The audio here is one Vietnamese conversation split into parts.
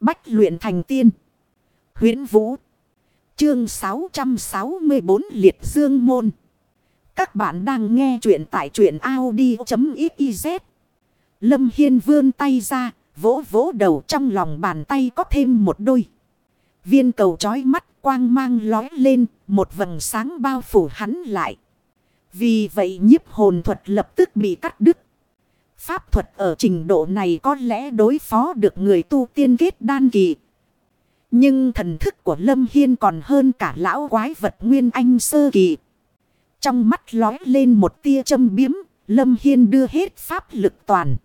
Bách luyện thành tiên. huyễn Vũ. Chương 664 Liệt Dương Môn. Các bạn đang nghe truyện tại truyện Audi.xyz. Lâm Hiên vươn tay ra, vỗ vỗ đầu trong lòng bàn tay có thêm một đôi. Viên cầu trói mắt quang mang lói lên, một vầng sáng bao phủ hắn lại. Vì vậy nhiếp hồn thuật lập tức bị cắt đứt. Pháp thuật ở trình độ này có lẽ đối phó được người tu tiên kết đan kỳ. Nhưng thần thức của Lâm Hiên còn hơn cả lão quái vật Nguyên Anh sơ kỳ. Trong mắt lói lên một tia châm biếm, Lâm Hiên đưa hết pháp lực toàn.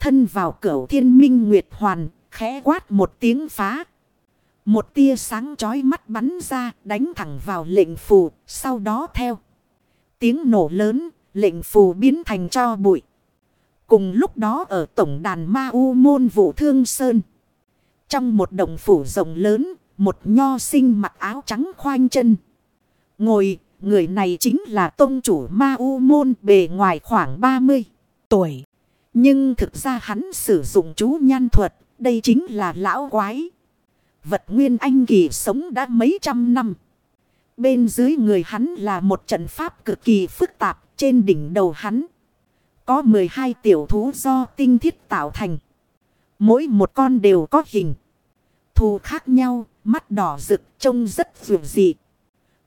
Thân vào cửa thiên minh nguyệt hoàn, khẽ quát một tiếng phá. Một tia sáng chói mắt bắn ra, đánh thẳng vào lệnh phù, sau đó theo. Tiếng nổ lớn, lệnh phù biến thành cho bụi. Cùng lúc đó ở tổng đàn ma u môn vụ thương sơn. Trong một đồng phủ rộng lớn, một nho sinh mặc áo trắng khoanh chân. Ngồi, người này chính là tôn chủ ma u môn bề ngoài khoảng 30 tuổi. Nhưng thực ra hắn sử dụng chú nhan thuật, đây chính là lão quái. Vật nguyên anh kỳ sống đã mấy trăm năm. Bên dưới người hắn là một trận pháp cực kỳ phức tạp trên đỉnh đầu hắn. Có 12 tiểu thú do tinh thiết tạo thành. Mỗi một con đều có hình. Thù khác nhau, mắt đỏ rực trông rất vượt dị.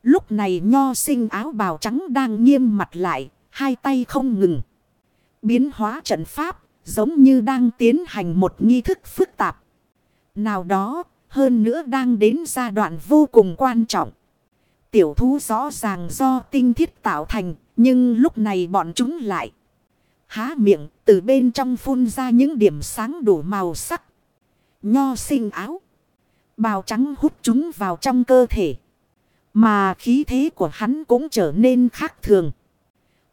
Lúc này nho sinh áo bào trắng đang nghiêm mặt lại, hai tay không ngừng. Biến hóa trận pháp, giống như đang tiến hành một nghi thức phức tạp. Nào đó, hơn nữa đang đến giai đoạn vô cùng quan trọng. Tiểu thú rõ ràng do tinh thiết tạo thành, nhưng lúc này bọn chúng lại. Há miệng, từ bên trong phun ra những điểm sáng đủ màu sắc. Nho sinh áo. Bào trắng hút chúng vào trong cơ thể. Mà khí thế của hắn cũng trở nên khác thường.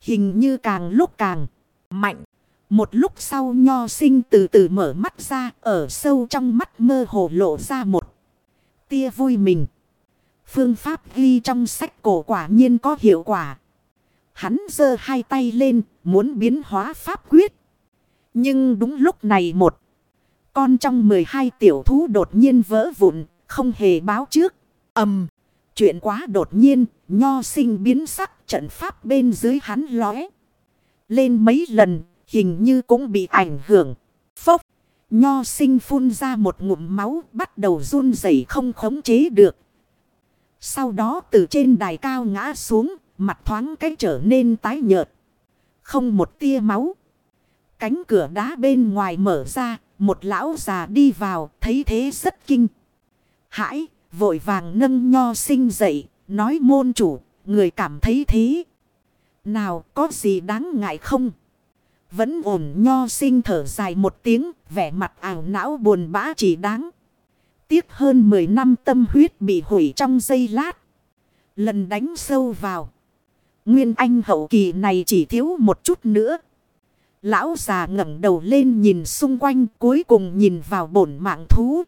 Hình như càng lúc càng mạnh. Một lúc sau nho sinh từ từ mở mắt ra ở sâu trong mắt mơ hồ lộ ra một tia vui mình. Phương pháp ghi trong sách cổ quả nhiên có hiệu quả. Hắn giơ hai tay lên muốn biến hóa pháp quyết. Nhưng đúng lúc này một con trong 12 tiểu thú đột nhiên vỡ vụn không hề báo trước. ầm Chuyện quá đột nhiên, nho sinh biến sắc trận pháp bên dưới hắn lóe. Lên mấy lần, hình như cũng bị ảnh hưởng. Phốc, nho sinh phun ra một ngụm máu bắt đầu run rẩy không khống chế được. Sau đó từ trên đài cao ngã xuống, mặt thoáng cái trở nên tái nhợt. Không một tia máu. Cánh cửa đá bên ngoài mở ra, một lão già đi vào, thấy thế rất kinh. Hãi, vội vàng nâng nho sinh dậy, nói môn chủ, người cảm thấy thế. Nào, có gì đáng ngại không? Vẫn ổn nho sinh thở dài một tiếng, vẻ mặt ảo não buồn bã chỉ đáng. Tiếc hơn 10 năm tâm huyết bị hủy trong giây lát. Lần đánh sâu vào. Nguyên anh hậu kỳ này chỉ thiếu một chút nữa. Lão già ngẩng đầu lên nhìn xung quanh cuối cùng nhìn vào bổn mạng thú.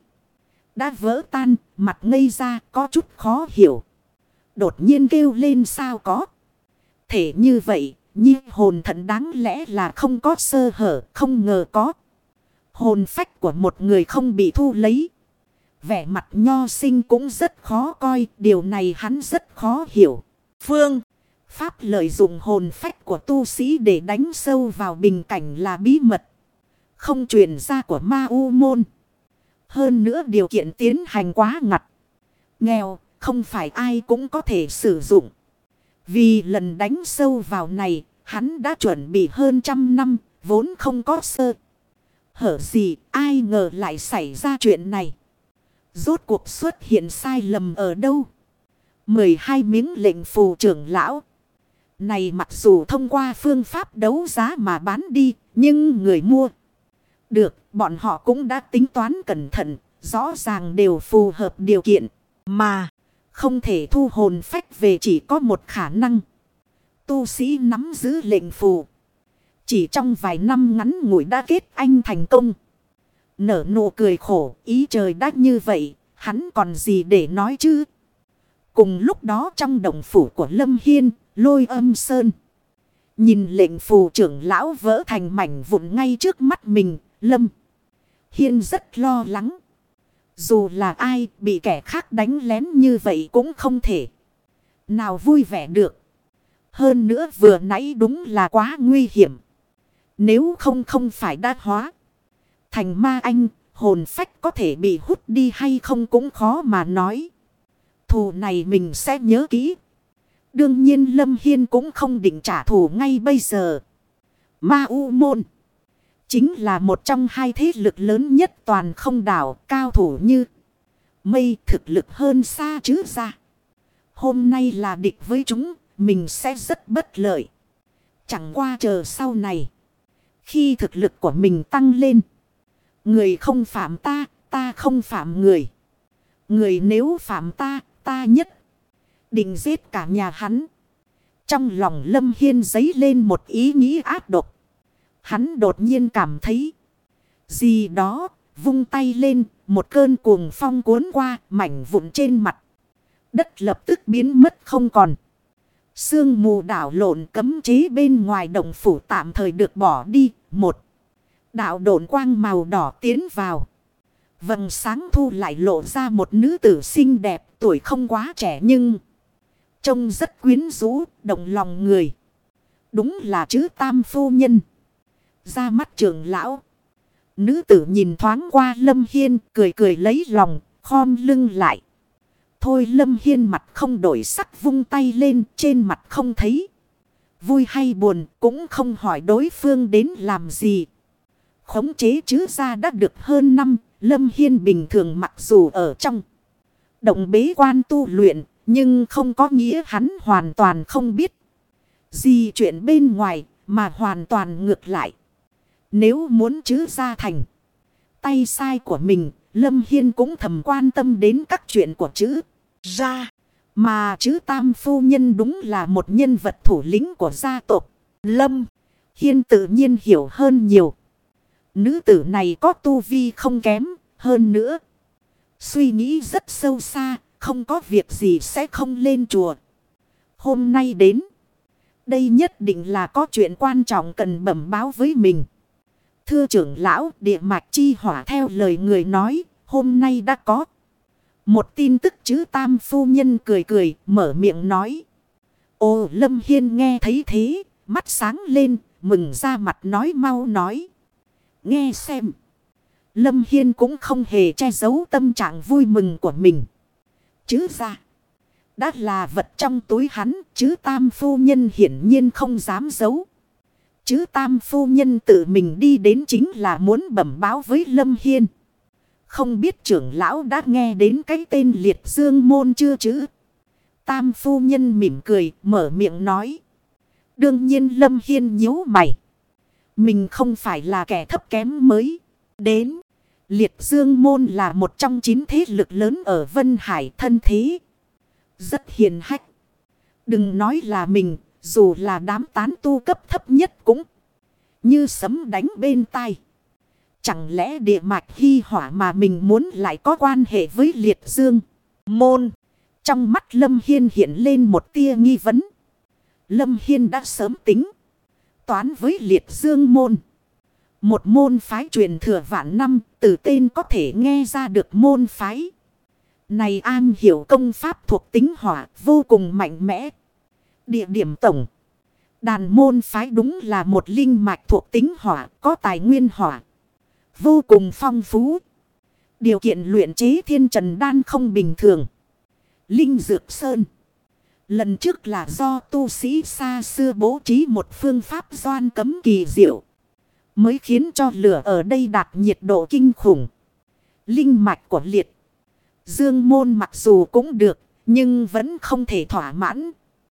Đã vỡ tan, mặt ngây ra có chút khó hiểu. Đột nhiên kêu lên sao có. Thể như vậy, nhi hồn thận đáng lẽ là không có sơ hở, không ngờ có. Hồn phách của một người không bị thu lấy. Vẻ mặt nho sinh cũng rất khó coi, điều này hắn rất khó hiểu. Phương, pháp lợi dụng hồn phách của tu sĩ để đánh sâu vào bình cảnh là bí mật. Không truyền ra của ma u môn. Hơn nữa điều kiện tiến hành quá ngặt. Nghèo, không phải ai cũng có thể sử dụng. Vì lần đánh sâu vào này, hắn đã chuẩn bị hơn trăm năm, vốn không có sơ. Hở gì, ai ngờ lại xảy ra chuyện này. Rốt cuộc xuất hiện sai lầm ở đâu? 12 miếng lệnh phù trưởng lão. Này mặc dù thông qua phương pháp đấu giá mà bán đi, nhưng người mua được, bọn họ cũng đã tính toán cẩn thận, rõ ràng đều phù hợp điều kiện. Mà, không thể thu hồn phách về chỉ có một khả năng. Tu sĩ nắm giữ lệnh phù. Chỉ trong vài năm ngắn ngủi đã kết anh thành công. Nở nụ cười khổ, ý trời đã như vậy, hắn còn gì để nói chứ? Cùng lúc đó trong đồng phủ của Lâm Hiên, lôi âm sơn. Nhìn lệnh phù trưởng lão vỡ thành mảnh vụn ngay trước mắt mình, Lâm. Hiên rất lo lắng. Dù là ai bị kẻ khác đánh lén như vậy cũng không thể. Nào vui vẻ được. Hơn nữa vừa nãy đúng là quá nguy hiểm. Nếu không không phải đa hóa. Thành ma anh, hồn phách có thể bị hút đi hay không cũng khó mà nói. Thù này mình sẽ nhớ kỹ. Đương nhiên Lâm Hiên cũng không định trả thù ngay bây giờ. Ma U Môn. Chính là một trong hai thế lực lớn nhất toàn không đảo cao thủ như. Mây thực lực hơn xa chứ ra. Hôm nay là địch với chúng, mình sẽ rất bất lợi. Chẳng qua chờ sau này. Khi thực lực của mình tăng lên. Người không phạm ta, ta không phạm người. Người nếu phạm ta, ta nhất. Định giết cả nhà hắn. Trong lòng Lâm Hiên dấy lên một ý nghĩ ác độc. Hắn đột nhiên cảm thấy. Gì đó, vung tay lên, một cơn cuồng phong cuốn qua, mảnh vụn trên mặt. Đất lập tức biến mất không còn. Sương mù đảo lộn cấm chế bên ngoài đồng phủ tạm thời được bỏ đi. Một đạo độn quang màu đỏ tiến vào. Vầng sáng thu lại lộ ra một nữ tử xinh đẹp tuổi không quá trẻ nhưng trông rất quyến rũ, động lòng người. Đúng là chữ tam phu nhân. Ra mắt trưởng lão. Nữ tử nhìn thoáng qua Lâm Hiên cười cười lấy lòng, khom lưng lại. Thôi Lâm Hiên mặt không đổi sắc vung tay lên trên mặt không thấy. Vui hay buồn cũng không hỏi đối phương đến làm gì. Khống chế chứ ra đã được hơn năm, Lâm Hiên bình thường mặc dù ở trong. Động bế quan tu luyện, nhưng không có nghĩa hắn hoàn toàn không biết. Gì chuyện bên ngoài, mà hoàn toàn ngược lại. Nếu muốn chứ ra thành tay sai của mình, Lâm Hiên cũng thầm quan tâm đến các chuyện của chữ ra. Mà chữ Tam Phu Nhân đúng là một nhân vật thủ lĩnh của gia tộc. Lâm Hiên tự nhiên hiểu hơn nhiều. Nữ tử này có tu vi không kém hơn nữa. Suy nghĩ rất sâu xa, không có việc gì sẽ không lên chùa. Hôm nay đến. Đây nhất định là có chuyện quan trọng cần bẩm báo với mình. Thưa trưởng lão, địa mạch chi hỏa theo lời người nói, hôm nay đã có. Một tin tức chứ tam phu nhân cười cười, mở miệng nói. Ô Lâm Hiên nghe thấy thế, mắt sáng lên, mừng ra mặt nói mau nói. Nghe xem. Lâm Hiên cũng không hề che giấu tâm trạng vui mừng của mình. Chứ ra. Đã là vật trong túi hắn, chứ tam phu nhân hiển nhiên không dám giấu. Chứ tam phu nhân tự mình đi đến chính là muốn bẩm báo với Lâm Hiên. Không biết trưởng lão đã nghe đến cái tên liệt dương môn chưa chứ? Tam phu nhân mỉm cười, mở miệng nói. Đương nhiên Lâm Hiên nhíu mày. Mình không phải là kẻ thấp kém mới. Đến, liệt dương môn là một trong chín thế lực lớn ở Vân Hải thân thế. Rất hiền hách. Đừng nói là mình, dù là đám tán tu cấp thấp nhất cũng như sấm đánh bên tai. Chẳng lẽ địa mạch hy hỏa mà mình muốn lại có quan hệ với liệt dương? Môn. Trong mắt Lâm Hiên hiện lên một tia nghi vấn. Lâm Hiên đã sớm tính. Toán với liệt dương môn. Một môn phái truyền thừa vạn năm. Từ tên có thể nghe ra được môn phái. Này an hiểu công pháp thuộc tính hỏa vô cùng mạnh mẽ. Địa điểm tổng. Đàn môn phái đúng là một linh mạch thuộc tính hỏa, có tài nguyên hỏa. Vô cùng phong phú. Điều kiện luyện chế thiên trần đan không bình thường. Linh Dược Sơn. Lần trước là do tu sĩ xa xưa bố trí một phương pháp doan cấm kỳ diệu. Mới khiến cho lửa ở đây đạt nhiệt độ kinh khủng. Linh mạch của liệt. Dương môn mặc dù cũng được, nhưng vẫn không thể thỏa mãn